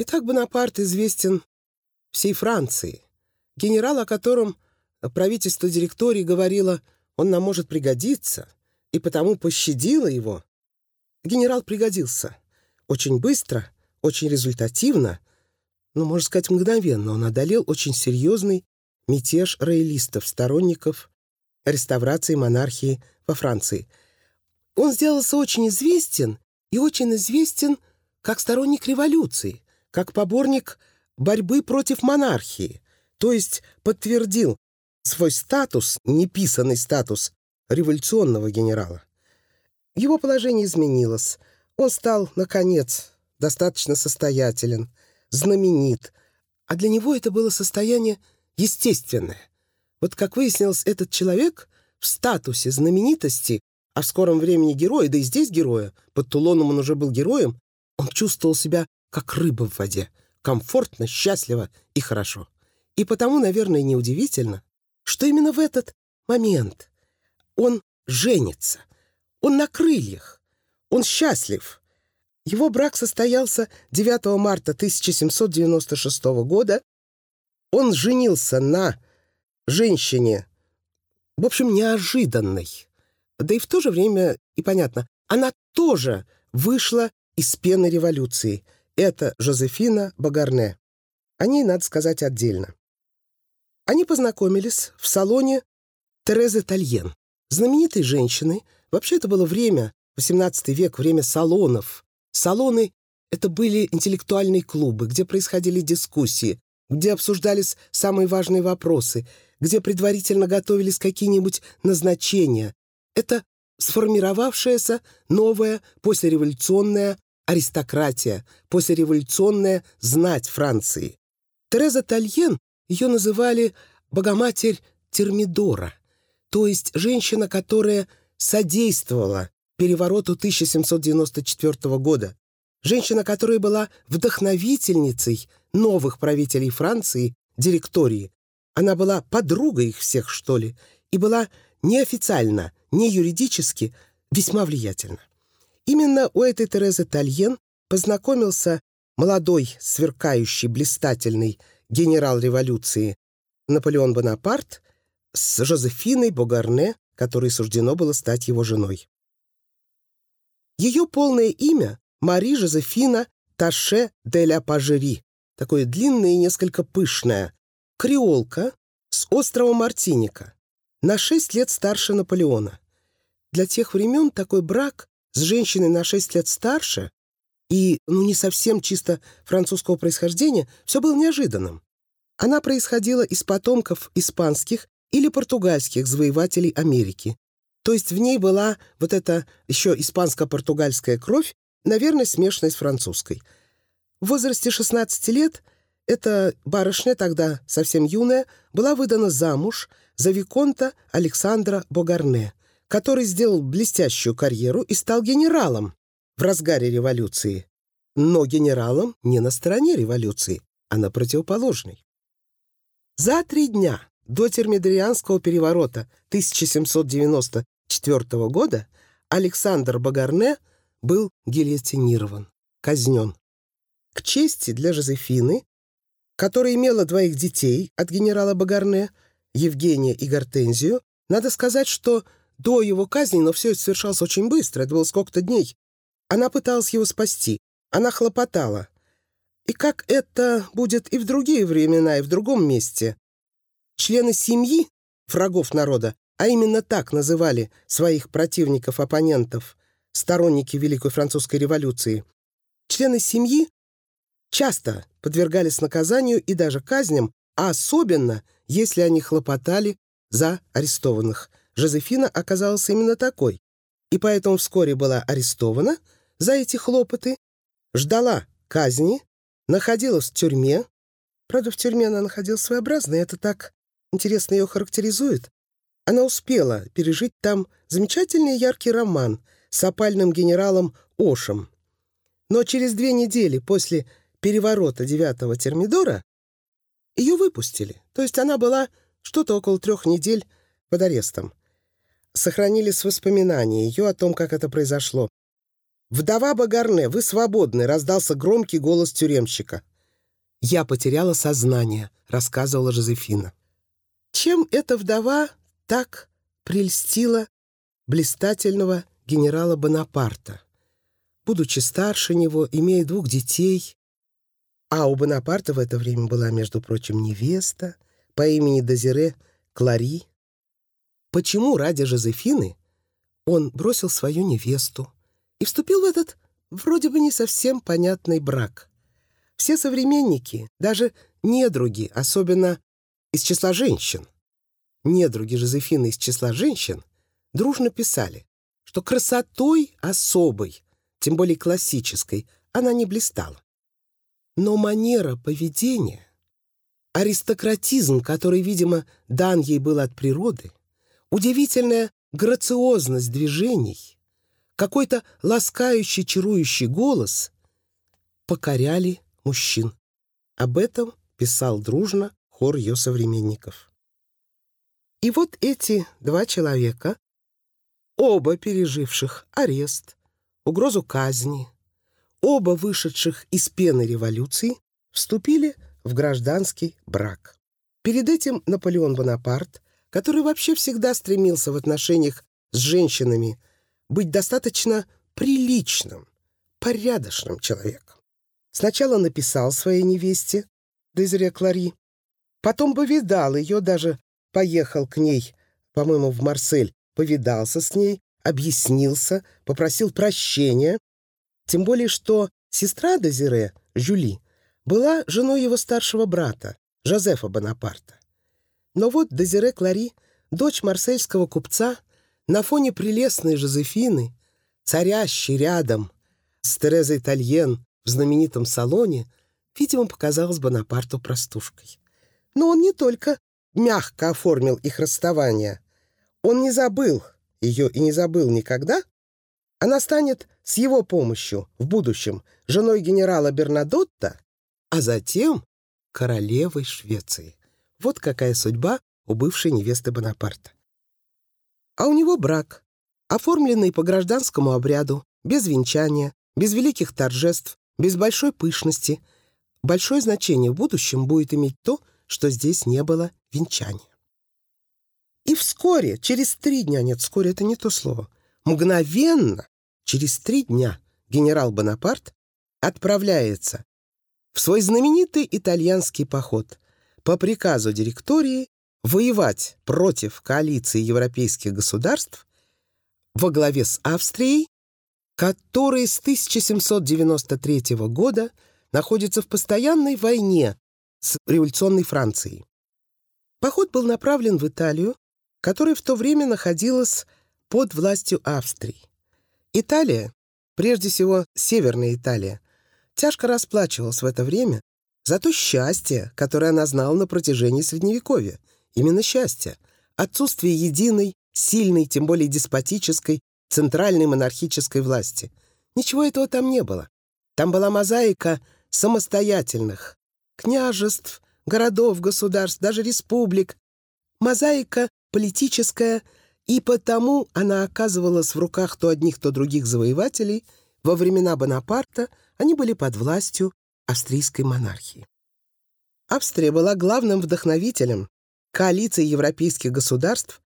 Итак, Бонапарт известен всей Франции. Генерал, о котором правительство директории говорило, он нам может пригодиться, и потому пощадило его. Генерал пригодился. Очень быстро, очень результативно, но, можно сказать, мгновенно он одолел очень серьезный мятеж роялистов, сторонников реставрации монархии во Франции. Он сделался очень известен и очень известен как сторонник революции, как поборник борьбы против монархии, то есть подтвердил свой статус, неписанный статус революционного генерала. Его положение изменилось. Он стал, наконец, достаточно состоятелен, знаменит, а для него это было состояние естественное. Вот как выяснилось, этот человек в статусе знаменитости, а в скором времени героя, да и здесь героя, под Тулоном он уже был героем, он чувствовал себя как рыба в воде, комфортно, счастливо и хорошо. И потому, наверное, неудивительно, что именно в этот момент он женится, он на крыльях, он счастлив. Его брак состоялся 9 марта 1796 года. Он женился на женщине, в общем, неожиданной. Да и в то же время, и понятно, она тоже вышла из пены революции. Это Жозефина Багарне. О ней надо сказать отдельно. Они познакомились в салоне Терезы Тальен, знаменитой женщины. Вообще это было время, 18 век, время салонов. Салоны — это были интеллектуальные клубы, где происходили дискуссии, где обсуждались самые важные вопросы, где предварительно готовились какие-нибудь назначения. Это сформировавшаяся новая послереволюционная аристократия, послереволюционная знать Франции. Тереза Тальен, ее называли «богоматерь Термидора», то есть женщина, которая содействовала перевороту 1794 года, женщина, которая была вдохновительницей новых правителей Франции, директории. Она была подругой их всех, что ли, и была неофициально, не юридически весьма влиятельна. Именно у этой Терезы Тальен познакомился молодой, сверкающий, блистательный генерал революции Наполеон Бонапарт с Жозефиной Богарне, которой суждено было стать его женой. Ее полное имя — Мари Жозефина Таше де ля Пажери, такое длинное и несколько пышное, креолка с острова Мартиника, на шесть лет старше Наполеона. Для тех времен такой брак с женщиной на 6 лет старше и, ну, не совсем чисто французского происхождения, все было неожиданным. Она происходила из потомков испанских или португальских завоевателей Америки. То есть в ней была вот эта еще испанско-португальская кровь, наверное, смешанная с французской. В возрасте 16 лет эта барышня, тогда совсем юная, была выдана замуж за Виконта Александра Богарне который сделал блестящую карьеру и стал генералом в разгаре революции. Но генералом не на стороне революции, а на противоположной. За три дня до термидорианского переворота 1794 года Александр Багарне был гильотинирован, казнен. К чести для Жозефины, которая имела двоих детей от генерала Багарне, Евгения и Гортензию, надо сказать, что до его казни, но все это совершалось очень быстро, это было сколько-то дней. Она пыталась его спасти, она хлопотала. И как это будет и в другие времена, и в другом месте. Члены семьи, врагов народа, а именно так называли своих противников-оппонентов, сторонники Великой Французской революции, члены семьи часто подвергались наказанию и даже казням, а особенно, если они хлопотали за арестованных. Жозефина оказалась именно такой, и поэтому вскоре была арестована за эти хлопоты, ждала казни, находилась в тюрьме. Правда, в тюрьме она находилась своеобразно, и это так интересно ее характеризует. Она успела пережить там замечательный яркий роман с опальным генералом Ошем. Но через две недели после переворота девятого Термидора ее выпустили. То есть она была что-то около трех недель под арестом сохранились воспоминания ее о том, как это произошло. «Вдова Багарне, вы свободны!» — раздался громкий голос тюремщика. «Я потеряла сознание», — рассказывала Жозефина. Чем эта вдова так прельстила блистательного генерала Бонапарта? Будучи старше него, имея двух детей, а у Бонапарта в это время была, между прочим, невеста по имени Дезире Клари. Почему ради Жозефины он бросил свою невесту и вступил в этот вроде бы не совсем понятный брак? Все современники, даже недруги, особенно из числа женщин, недруги Жозефины из числа женщин, дружно писали, что красотой особой, тем более классической, она не блистала. Но манера поведения, аристократизм, который, видимо, дан ей был от природы, удивительная грациозность движений, какой-то ласкающий, чарующий голос покоряли мужчин. Об этом писал дружно хор ее современников. И вот эти два человека, оба переживших арест, угрозу казни, оба вышедших из пены революции, вступили в гражданский брак. Перед этим Наполеон Бонапарт, который вообще всегда стремился в отношениях с женщинами быть достаточно приличным, порядочным человеком. Сначала написал своей невесте, Дезире Клари, потом повидал ее, даже поехал к ней, по-моему, в Марсель, повидался с ней, объяснился, попросил прощения, тем более что сестра Дезире, Жюли, была женой его старшего брата, Жозефа Бонапарта. Но вот Дезире Клари, дочь марсельского купца, на фоне прелестной Жозефины, царящей рядом с Терезой Тальен в знаменитом салоне, видимо, показалась Бонапарту простушкой. Но он не только мягко оформил их расставание. Он не забыл ее и не забыл никогда. Она станет с его помощью в будущем женой генерала Бернадотта, а затем королевой Швеции. Вот какая судьба у бывшей невесты Бонапарта. А у него брак, оформленный по гражданскому обряду, без венчания, без великих торжеств, без большой пышности. Большое значение в будущем будет иметь то, что здесь не было венчания. И вскоре, через три дня, нет, вскоре это не то слово, мгновенно, через три дня генерал Бонапарт отправляется в свой знаменитый итальянский поход по приказу директории воевать против коалиции европейских государств во главе с Австрией который с 1793 года находится в постоянной войне с революционной Францией. Поход был направлен в Италию, которая в то время находилась под властью Австрии. Италия, прежде всего Северная Италия, тяжко расплачивалась в это время за то счастье, которое она знала на протяжении Средневековья. Именно счастье. Отсутствие единой, сильной, тем более деспотической центральной монархической власти. Ничего этого там не было. Там была мозаика самостоятельных княжеств, городов, государств, даже республик. Мозаика политическая, и потому она оказывалась в руках то одних, то других завоевателей. Во времена Бонапарта они были под властью австрийской монархии. Австрия была главным вдохновителем коалиции европейских государств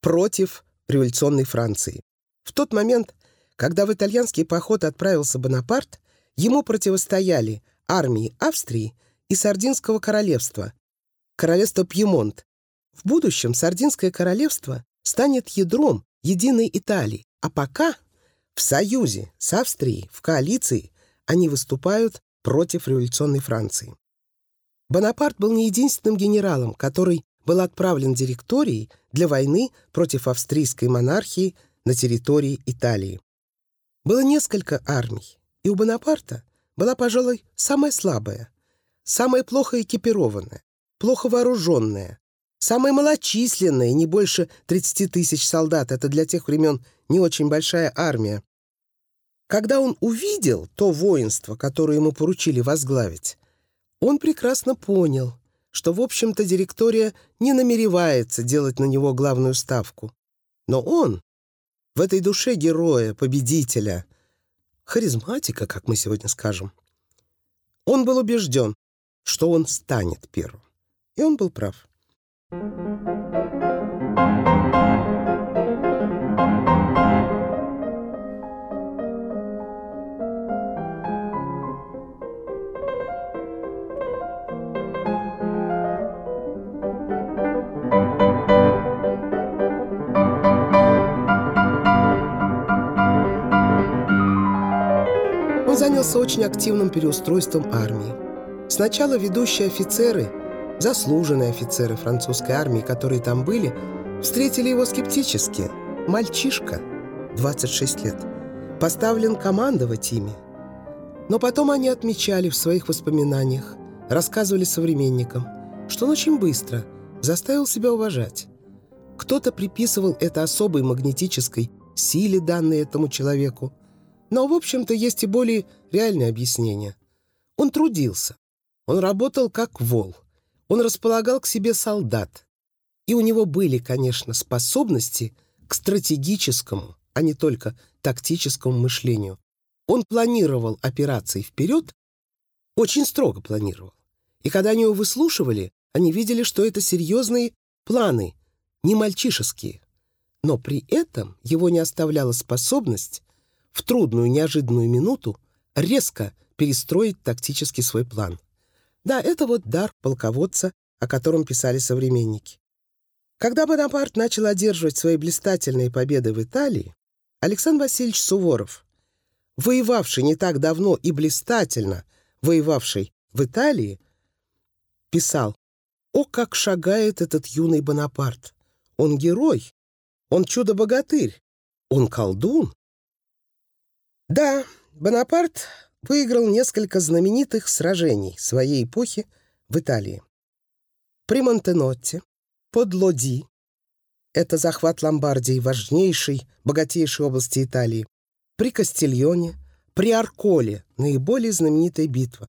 против революционной Франции. В тот момент, когда в итальянский поход отправился Бонапарт, ему противостояли армии Австрии и Сардинского королевства, королевство Пьемонт. В будущем Сардинское королевство станет ядром единой Италии, а пока в союзе с Австрией, в коалиции, они выступают против революционной Франции. Бонапарт был не единственным генералом, который был отправлен директорией для войны против австрийской монархии на территории Италии. Было несколько армий, и у Бонапарта была, пожалуй, самая слабая, самая плохо экипированная, плохо вооруженная, самая малочисленная, не больше 30 тысяч солдат. Это для тех времен не очень большая армия. Когда он увидел то воинство, которое ему поручили возглавить, он прекрасно понял, что, в общем-то, директория не намеревается делать на него главную ставку. Но он, в этой душе героя, победителя, харизматика, как мы сегодня скажем. Он был убежден, что он станет первым. И он был прав. Занялся очень активным переустройством армии. Сначала ведущие офицеры, заслуженные офицеры французской армии, которые там были, встретили его скептически. Мальчишка, 26 лет, поставлен командовать ими. Но потом они отмечали в своих воспоминаниях, рассказывали современникам, что он очень быстро заставил себя уважать. Кто-то приписывал это особой магнетической силе, данной этому человеку, но, в общем-то, есть и более реальное объяснение. Он трудился. Он работал как вол. Он располагал к себе солдат. И у него были, конечно, способности к стратегическому, а не только тактическому мышлению. Он планировал операции вперед, очень строго планировал. И когда они его выслушивали, они видели, что это серьезные планы, не мальчишеские. Но при этом его не оставляла способность в трудную неожиданную минуту резко перестроить тактически свой план. Да, это вот дар полководца, о котором писали современники. Когда Бонапарт начал одерживать свои блистательные победы в Италии, Александр Васильевич Суворов, воевавший не так давно и блистательно воевавший в Италии, писал «О, как шагает этот юный Бонапарт! Он герой, он чудо-богатырь, он колдун, да, Бонапарт выиграл несколько знаменитых сражений своей эпохи в Италии. При Монтенотте, под Лоди, это захват Ломбардии, важнейшей, богатейшей области Италии, при Кастильоне, при Арколе, наиболее знаменитая битва.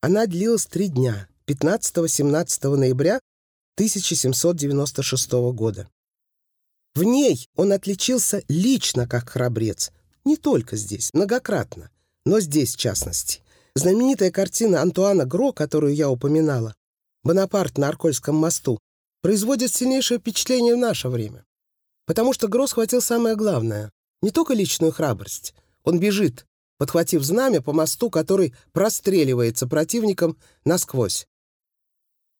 Она длилась три дня, 15-17 ноября 1796 года. В ней он отличился лично как храбрец, не только здесь, многократно, но здесь в частности. Знаменитая картина Антуана Гро, которую я упоминала, «Бонапарт на Аркольском мосту», производит сильнейшее впечатление в наше время. Потому что Гро схватил самое главное — не только личную храбрость. Он бежит, подхватив знамя по мосту, который простреливается противником насквозь.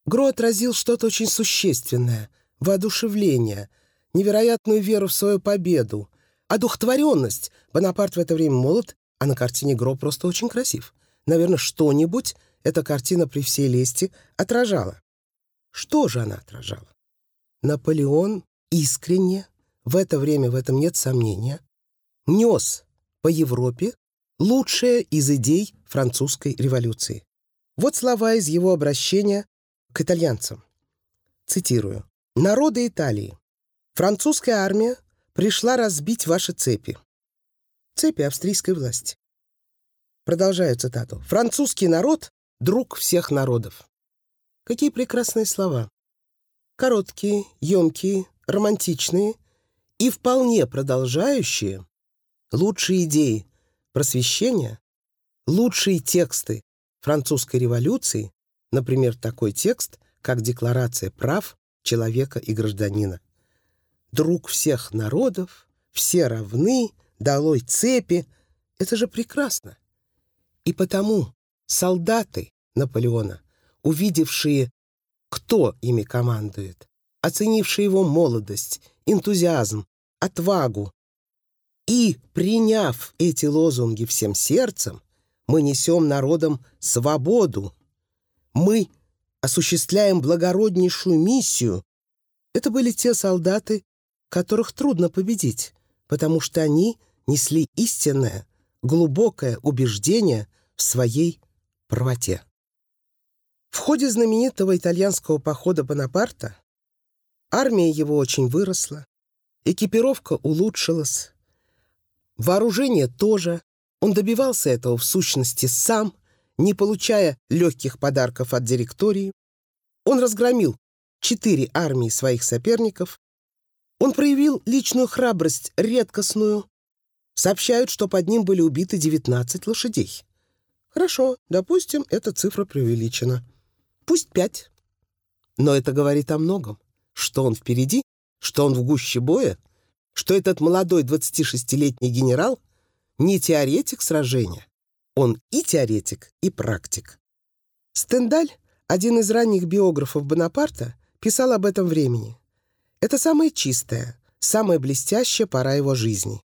Гро отразил что-то очень существенное, воодушевление, невероятную веру в свою победу, одухотворенность. Бонапарт в это время молод, а на картине Гро просто очень красив. Наверное, что-нибудь эта картина при всей лести отражала. Что же она отражала? Наполеон искренне, в это время в этом нет сомнения, нес по Европе лучшее из идей французской революции. Вот слова из его обращения к итальянцам. Цитирую. «Народы Италии. Французская армия пришла разбить ваши цепи. Цепи австрийской власти. Продолжаю цитату. «Французский народ — друг всех народов». Какие прекрасные слова. Короткие, емкие, романтичные и вполне продолжающие лучшие идеи просвещения, лучшие тексты французской революции, например, такой текст, как Декларация прав человека и гражданина друг всех народов, все равны, долой цепи. Это же прекрасно. И потому солдаты Наполеона, увидевшие, кто ими командует, оценившие его молодость, энтузиазм, отвагу, и, приняв эти лозунги всем сердцем, мы несем народам свободу. Мы осуществляем благороднейшую миссию. Это были те солдаты, которых трудно победить, потому что они несли истинное, глубокое убеждение в своей правоте. В ходе знаменитого итальянского похода Бонапарта армия его очень выросла, экипировка улучшилась, вооружение тоже. Он добивался этого в сущности сам, не получая легких подарков от директории. Он разгромил четыре армии своих соперников он проявил личную храбрость, редкостную. Сообщают, что под ним были убиты 19 лошадей. Хорошо, допустим, эта цифра преувеличена. пусть пять. Но это говорит о многом. Что он впереди, что он в гуще боя, что этот молодой 26-летний генерал не теоретик сражения. Он и теоретик, и практик. Стендаль, один из ранних биографов Бонапарта, писал об этом времени. Это самая чистая, самая блестящая пора его жизни.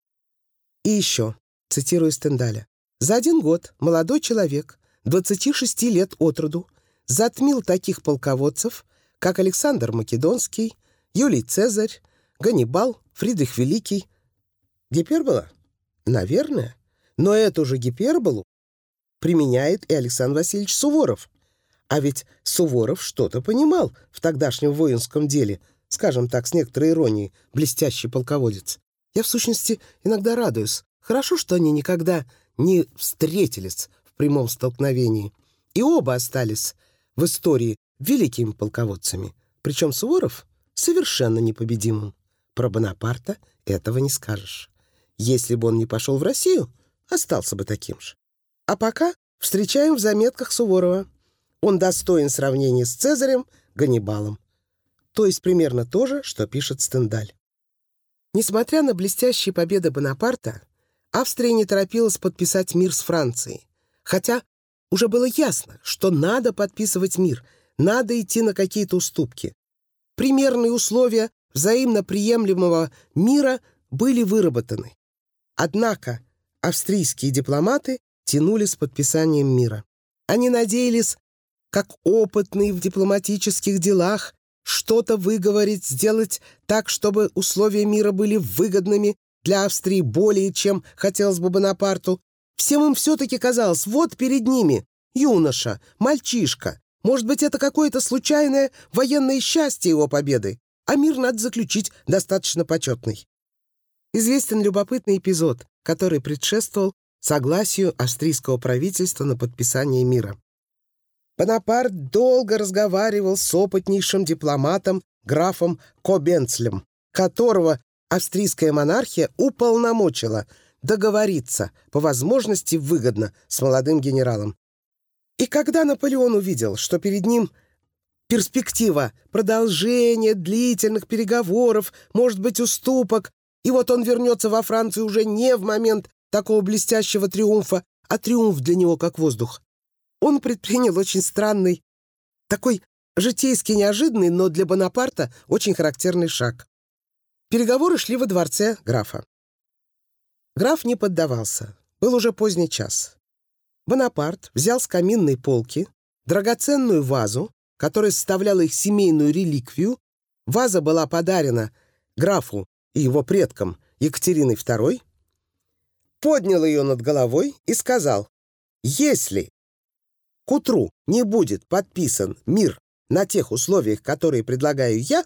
И еще, цитирую Стендаля, «За один год молодой человек, 26 лет от роду, затмил таких полководцев, как Александр Македонский, Юлий Цезарь, Ганнибал, Фридрих Великий. Гипербола? Наверное. Но эту же гиперболу применяет и Александр Васильевич Суворов. А ведь Суворов что-то понимал в тогдашнем воинском деле, скажем так, с некоторой иронией, блестящий полководец. Я, в сущности, иногда радуюсь. Хорошо, что они никогда не встретились в прямом столкновении. И оба остались в истории великими полководцами. Причем Суворов совершенно непобедимым. Про Бонапарта этого не скажешь. Если бы он не пошел в Россию, остался бы таким же. А пока встречаем в заметках Суворова. Он достоин сравнения с Цезарем, Ганнибалом. То есть примерно то же, что пишет Стендаль. Несмотря на блестящие победы Бонапарта, Австрия не торопилась подписать мир с Францией. Хотя уже было ясно, что надо подписывать мир, надо идти на какие-то уступки. Примерные условия взаимно приемлемого мира были выработаны. Однако австрийские дипломаты тянули с подписанием мира. Они надеялись, как опытные в дипломатических делах, что-то выговорить, сделать так, чтобы условия мира были выгодными для Австрии более, чем хотелось бы Бонапарту. Всем им все-таки казалось, вот перед ними юноша, мальчишка. Может быть, это какое-то случайное военное счастье его победы а мир надо заключить достаточно почетный. Известен любопытный эпизод, который предшествовал согласию австрийского правительства на подписание мира. Бонапарт долго разговаривал с опытнейшим дипломатом графом Кобенцлем, которого австрийская монархия уполномочила договориться по возможности выгодно с молодым генералом. И когда Наполеон увидел, что перед ним – перспектива продолжения длительных переговоров, может быть, уступок. И вот он вернется во Францию уже не в момент такого блестящего триумфа, а триумф для него как воздух. Он предпринял очень странный, такой житейски неожиданный, но для Бонапарта очень характерный шаг. Переговоры шли во дворце графа. Граф не поддавался. Был уже поздний час. Бонапарт взял с каминной полки драгоценную вазу, которая составляла их семейную реликвию, ваза была подарена графу и его предкам Екатериной II, поднял ее над головой и сказал, «Если к утру не будет подписан мир на тех условиях, которые предлагаю я,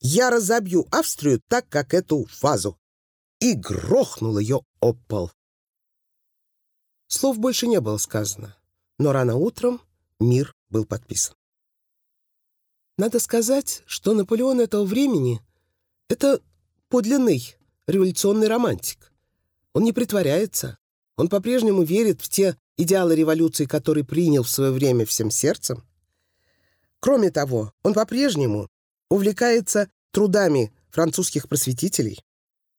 я разобью Австрию так, как эту вазу». И грохнул ее об пол. Слов больше не было сказано, но рано утром мир был подписан. Надо сказать, что Наполеон этого времени — это подлинный революционный романтик. Он не притворяется. Он по-прежнему верит в те идеалы революции, которые принял в свое время всем сердцем. Кроме того, он по-прежнему увлекается трудами французских просветителей.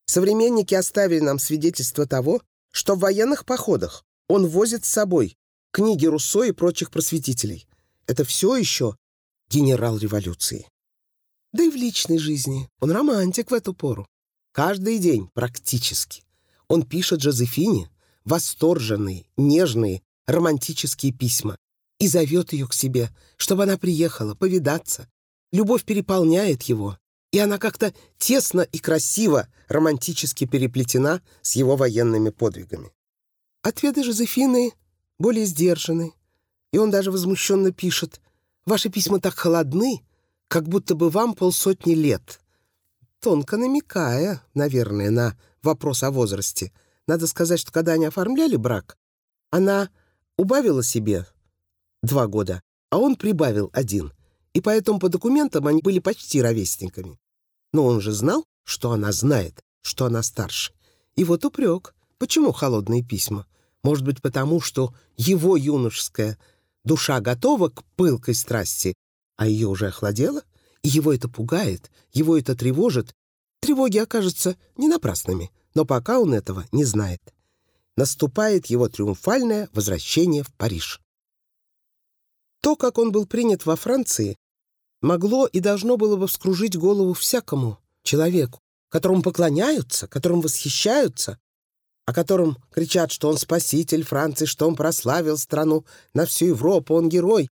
Современники оставили нам свидетельство того, что в военных походах он возит с собой книги Руссо и прочих просветителей. Это все еще генерал революции. Да и в личной жизни он романтик в эту пору. Каждый день практически. Он пишет Жозефине восторженные, нежные, романтические письма и зовет ее к себе, чтобы она приехала повидаться. Любовь переполняет его, и она как-то тесно и красиво романтически переплетена с его военными подвигами. Ответы Жозефины более сдержаны, и он даже возмущенно пишет Ваши письма так холодны, как будто бы вам полсотни лет. Тонко намекая, наверное, на вопрос о возрасте. Надо сказать, что когда они оформляли брак, она убавила себе два года, а он прибавил один. И поэтому по документам они были почти ровесниками. Но он же знал, что она знает, что она старше. И вот упрек. Почему холодные письма? Может быть, потому что его юношеская душа готова к пылкой страсти, а ее уже охладела, и его это пугает, его это тревожит. Тревоги окажутся не напрасными, но пока он этого не знает. Наступает его триумфальное возвращение в Париж. То, как он был принят во Франции, могло и должно было бы вскружить голову всякому человеку, которому поклоняются, которым восхищаются, о котором кричат, что он спаситель Франции, что он прославил страну на всю Европу, он герой.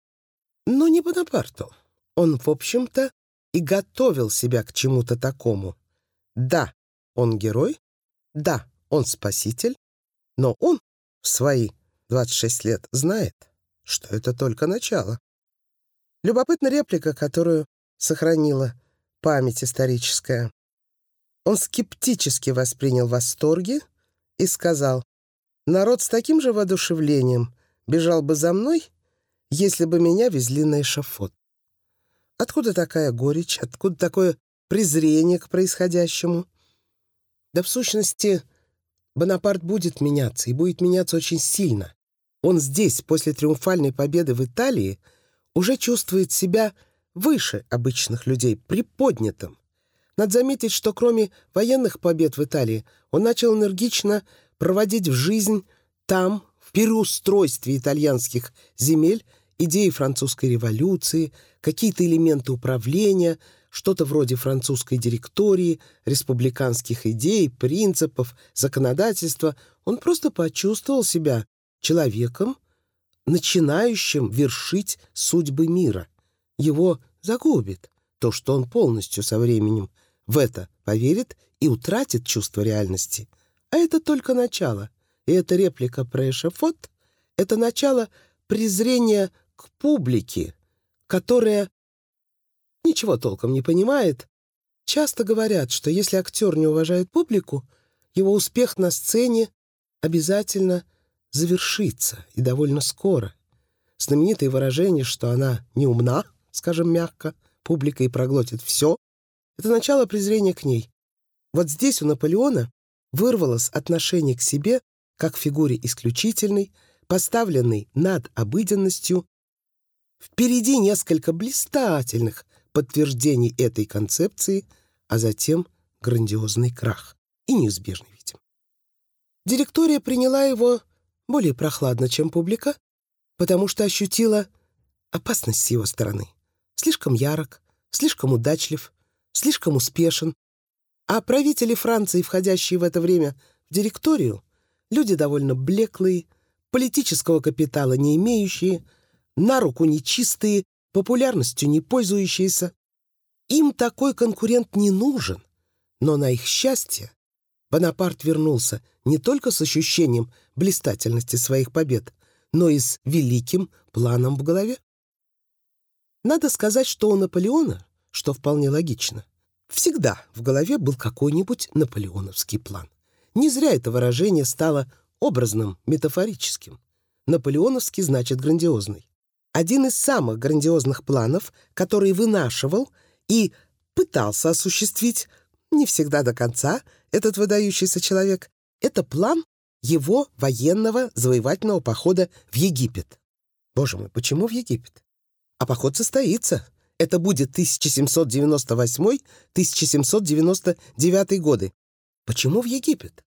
Но не Бонапарту. Он, в общем-то, и готовил себя к чему-то такому. Да, он герой, да, он спаситель, но он в свои 26 лет знает, что это только начало. Любопытна реплика, которую сохранила память историческая. Он скептически воспринял восторги и сказал, «Народ с таким же воодушевлением бежал бы за мной, если бы меня везли на эшафот». Откуда такая горечь, откуда такое презрение к происходящему? Да в сущности, Бонапарт будет меняться, и будет меняться очень сильно. Он здесь, после триумфальной победы в Италии, уже чувствует себя выше обычных людей, приподнятым. Надо заметить, что кроме военных побед в Италии, он начал энергично проводить в жизнь там, в переустройстве итальянских земель, идеи французской революции, какие-то элементы управления, что-то вроде французской директории, республиканских идей, принципов, законодательства. Он просто почувствовал себя человеком, начинающим вершить судьбы мира. Его загубит то, что он полностью со временем в это поверит и утратит чувство реальности. А это только начало. И эта реплика про эшефот — это начало презрения к публике, которая ничего толком не понимает. Часто говорят, что если актер не уважает публику, его успех на сцене обязательно завершится и довольно скоро. Знаменитое выражение, что она не умна, скажем мягко, публика и проглотит все, это начало презрения к ней. Вот здесь у Наполеона вырвалось отношение к себе как к фигуре исключительной, поставленной над обыденностью, Впереди несколько блистательных подтверждений этой концепции, а затем грандиозный крах и неизбежный, видим. Директория приняла его более прохладно, чем публика, потому что ощутила опасность с его стороны. Слишком ярок, слишком удачлив, слишком успешен. А правители Франции, входящие в это время в директорию, люди довольно блеклые, политического капитала не имеющие, на руку нечистые, популярностью не пользующиеся. Им такой конкурент не нужен. Но на их счастье Бонапарт вернулся не только с ощущением блистательности своих побед, но и с великим планом в голове. Надо сказать, что у Наполеона, что вполне логично, всегда в голове был какой-нибудь наполеоновский план. Не зря это выражение стало образным, метафорическим. Наполеоновский значит грандиозный один из самых грандиозных планов, который вынашивал и пытался осуществить, не всегда до конца, этот выдающийся человек, это план его военного завоевательного похода в Египет. Боже мой, почему в Египет? А поход состоится. Это будет 1798-1799 годы. Почему в Египет?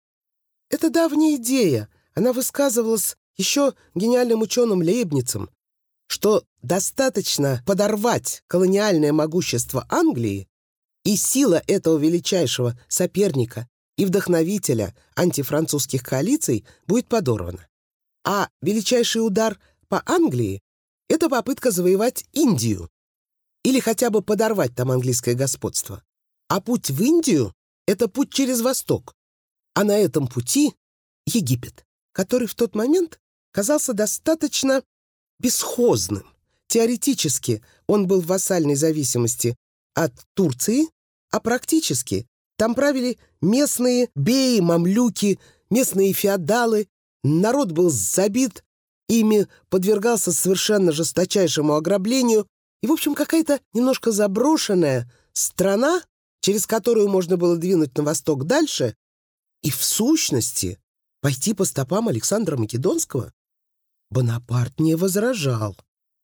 Это давняя идея. Она высказывалась еще гениальным ученым Лейбницем, что достаточно подорвать колониальное могущество Англии, и сила этого величайшего соперника и вдохновителя антифранцузских коалиций будет подорвана. А величайший удар по Англии — это попытка завоевать Индию или хотя бы подорвать там английское господство. А путь в Индию — это путь через Восток. А на этом пути — Египет, который в тот момент казался достаточно бесхозным. Теоретически он был в вассальной зависимости от Турции, а практически там правили местные беи, мамлюки, местные феодалы. Народ был забит, ими подвергался совершенно жесточайшему ограблению. И, в общем, какая-то немножко заброшенная страна, через которую можно было двинуть на восток дальше, и в сущности пойти по стопам Александра Македонского. Бонапарт не возражал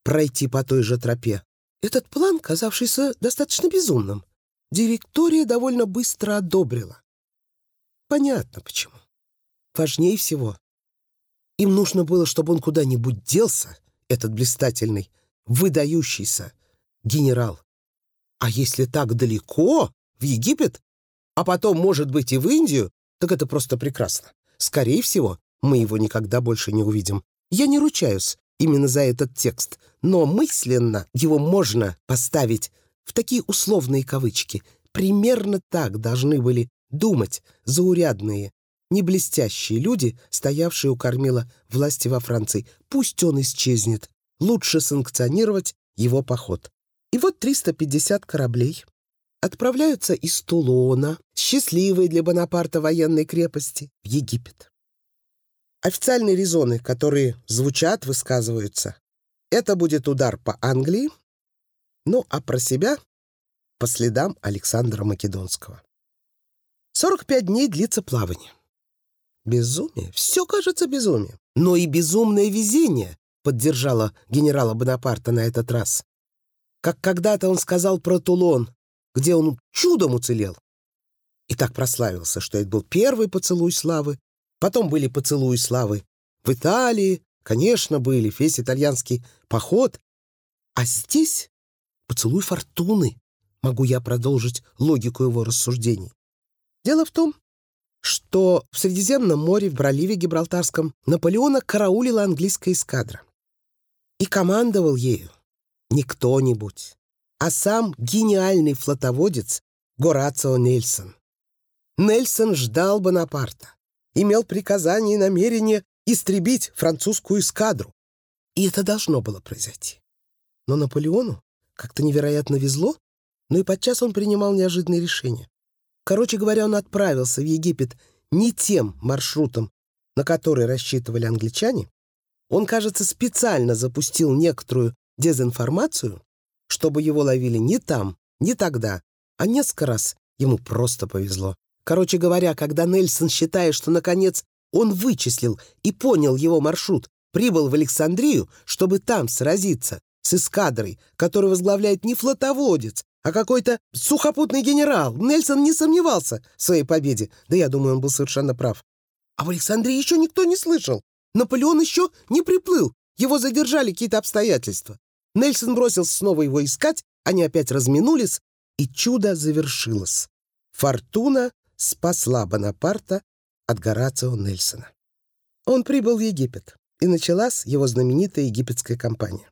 пройти по той же тропе. Этот план, казавшийся достаточно безумным, директория довольно быстро одобрила. Понятно почему. Важнее всего, им нужно было, чтобы он куда-нибудь делся, этот блистательный, выдающийся генерал. А если так далеко, в Египет, а потом, может быть, и в Индию, так это просто прекрасно. Скорее всего, мы его никогда больше не увидим. Я не ручаюсь именно за этот текст, но мысленно его можно поставить в такие условные кавычки. Примерно так должны были думать заурядные, не блестящие люди, стоявшие у кормила власти во Франции. Пусть он исчезнет. Лучше санкционировать его поход. И вот 350 кораблей отправляются из Тулона, счастливой для Бонапарта военной крепости, в Египет. Официальные резоны, которые звучат, высказываются. Это будет удар по Англии, ну а про себя по следам Александра Македонского. 45 дней длится плавание. Безумие, все кажется безумием. Но и безумное везение поддержало генерала Бонапарта на этот раз. Как когда-то он сказал про Тулон, где он чудом уцелел. И так прославился, что это был первый поцелуй славы, Потом были поцелуи славы в Италии, конечно, были, весь итальянский поход. А здесь поцелуй фортуны. Могу я продолжить логику его рассуждений. Дело в том, что в Средиземном море, в проливе Гибралтарском, Наполеона караулила английская эскадра. И командовал ею не кто-нибудь, а сам гениальный флотоводец Горацио Нельсон. Нельсон ждал Бонапарта имел приказание и намерение истребить французскую эскадру. И это должно было произойти. Но Наполеону как-то невероятно везло, но и подчас он принимал неожиданные решения. Короче говоря, он отправился в Египет не тем маршрутом, на который рассчитывали англичане. Он, кажется, специально запустил некоторую дезинформацию, чтобы его ловили не там, не тогда, а несколько раз ему просто повезло. Короче говоря, когда Нельсон считает, что, наконец, он вычислил и понял его маршрут, прибыл в Александрию, чтобы там сразиться с эскадрой, которую возглавляет не флотоводец, а какой-то сухопутный генерал. Нельсон не сомневался в своей победе. Да я думаю, он был совершенно прав. А в Александрии еще никто не слышал. Наполеон еще не приплыл. Его задержали какие-то обстоятельства. Нельсон бросился снова его искать, они опять разминулись, и чудо завершилось. Фортуна спасла Бонапарта от Горацио Нельсона. Он прибыл в Египет, и началась его знаменитая египетская кампания.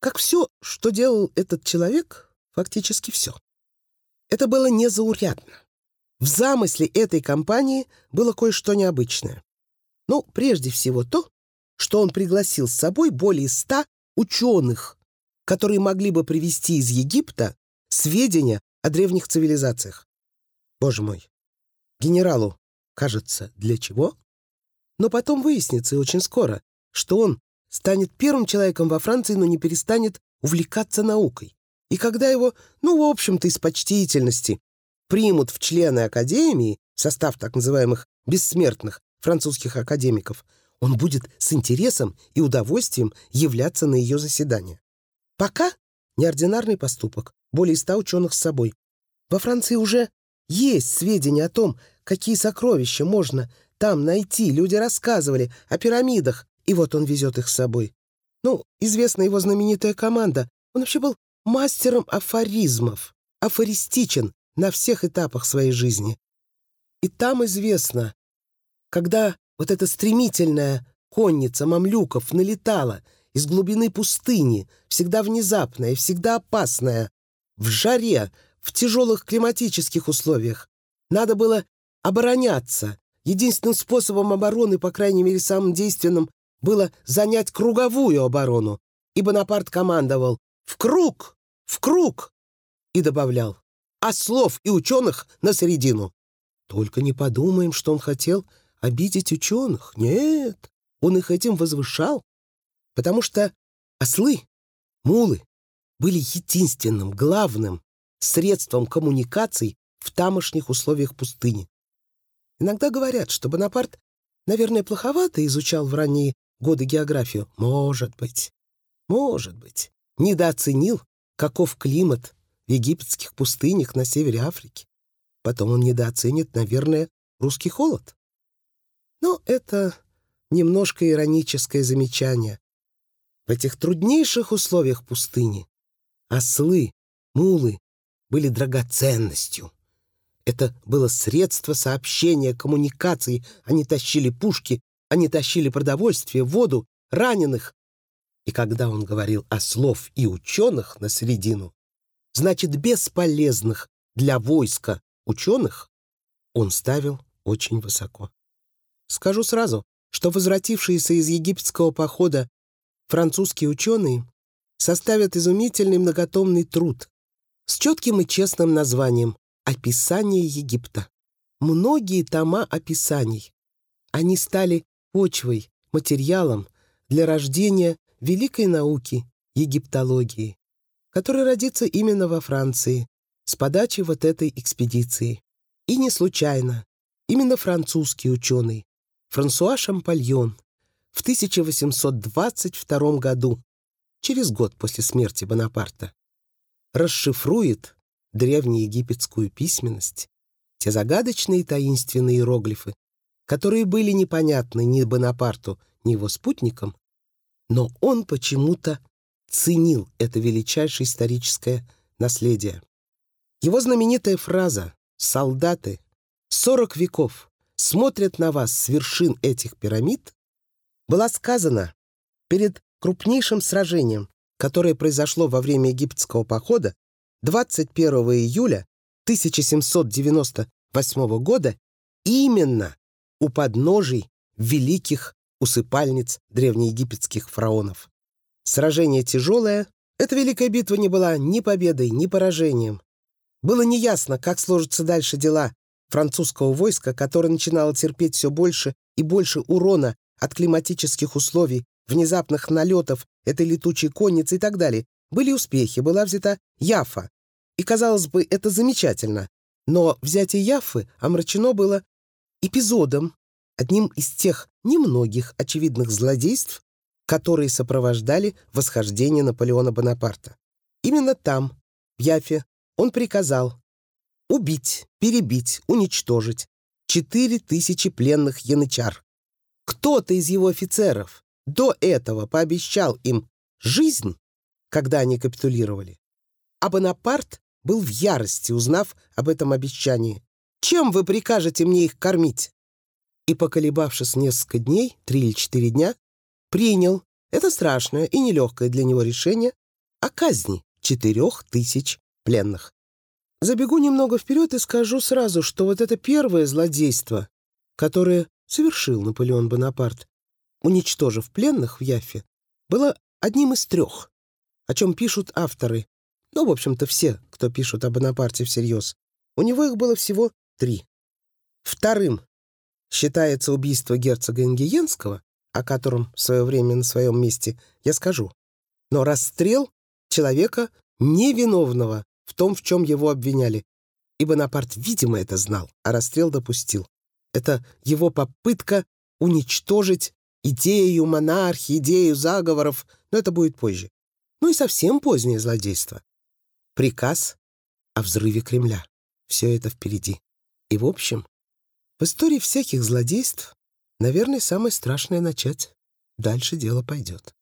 Как все, что делал этот человек, фактически все. Это было незаурядно. В замысле этой кампании было кое-что необычное. Ну, прежде всего то, что он пригласил с собой более ста ученых, которые могли бы привести из Египта сведения о древних цивилизациях. Боже мой. Генералу, кажется, для чего? Но потом выяснится, и очень скоро, что он станет первым человеком во Франции, но не перестанет увлекаться наукой. И когда его, ну, в общем-то, из почтительности примут в члены Академии, состав так называемых бессмертных французских академиков, он будет с интересом и удовольствием являться на ее заседания. Пока неординарный поступок, более ста ученых с собой. Во Франции уже есть сведения о том, какие сокровища можно там найти. Люди рассказывали о пирамидах, и вот он везет их с собой. Ну, известна его знаменитая команда. Он вообще был мастером афоризмов, афористичен на всех этапах своей жизни. И там известно, когда вот эта стремительная конница мамлюков налетала из глубины пустыни, всегда внезапная всегда опасная, в жаре, в тяжелых климатических условиях. Надо было обороняться. Единственным способом обороны, по крайней мере самым действенным, было занять круговую оборону. И Бонапарт командовал «В круг! В круг!» и добавлял «Ослов и ученых на середину». Только не подумаем, что он хотел обидеть ученых. Нет, он их этим возвышал, потому что ослы, мулы были единственным, главным средством коммуникаций в тамошних условиях пустыни. Иногда говорят, что Бонапарт, наверное, плоховато изучал в ранние годы географию? Может быть. Может быть. Недооценил, каков климат в египетских пустынях на севере Африки. Потом он недооценит, наверное, русский холод. Но это немножко ироническое замечание. В этих труднейших условиях пустыни ослы, мулы были драгоценностью. Это было средство сообщения, коммуникации. Они тащили пушки, они тащили продовольствие, воду, раненых. И когда он говорил о слов и ученых на середину, значит, бесполезных для войска ученых, он ставил очень высоко. Скажу сразу, что возвратившиеся из египетского похода французские ученые составят изумительный многотомный труд с четким и честным названием «Описание Египта». Многие тома описаний. Они стали почвой, материалом для рождения великой науки египтологии, которая родится именно во Франции с подачи вот этой экспедиции. И не случайно. Именно французский ученый Франсуа Шампальон в 1822 году, через год после смерти Бонапарта, расшифрует древнеегипетскую письменность, те загадочные таинственные иероглифы, которые были непонятны ни Бонапарту, ни его спутникам, но он почему-то ценил это величайшее историческое наследие. Его знаменитая фраза «Солдаты, сорок веков, смотрят на вас с вершин этих пирамид» была сказана перед крупнейшим сражением, которое произошло во время египетского похода 21 июля 1798 года именно у подножий великих усыпальниц древнеегипетских фараонов. Сражение тяжелое, эта великая битва не была ни победой, ни поражением. Было неясно, как сложатся дальше дела французского войска, которое начинало терпеть все больше и больше урона от климатических условий, внезапных налетов этой летучей конницы и так далее. Были успехи, была взята Яфа. И, казалось бы, это замечательно. Но взятие Яфы омрачено было эпизодом, одним из тех немногих очевидных злодейств, которые сопровождали восхождение Наполеона Бонапарта. Именно там, в Яфе, он приказал убить, перебить, уничтожить четыре тысячи пленных янычар. Кто-то из его офицеров до этого пообещал им жизнь, когда они капитулировали. А Бонапарт был в ярости, узнав об этом обещании. «Чем вы прикажете мне их кормить?» И, поколебавшись несколько дней, три или четыре дня, принял это страшное и нелегкое для него решение о казни четырех тысяч пленных. Забегу немного вперед и скажу сразу, что вот это первое злодейство, которое совершил Наполеон Бонапарт, уничтожив пленных в Яффе, было одним из трех, о чем пишут авторы, ну, в общем-то, все, кто пишут о Бонапарте всерьез. У него их было всего три. Вторым считается убийство герцога Ингиенского, о котором в свое время на своем месте я скажу, но расстрел человека невиновного в том, в чем его обвиняли. И Бонапарт, видимо, это знал, а расстрел допустил. Это его попытка уничтожить идею монархии, идею заговоров, но это будет позже. Ну и совсем позднее злодейство. Приказ о взрыве Кремля. Все это впереди. И, в общем, в истории всяких злодейств, наверное, самое страшное начать. Дальше дело пойдет.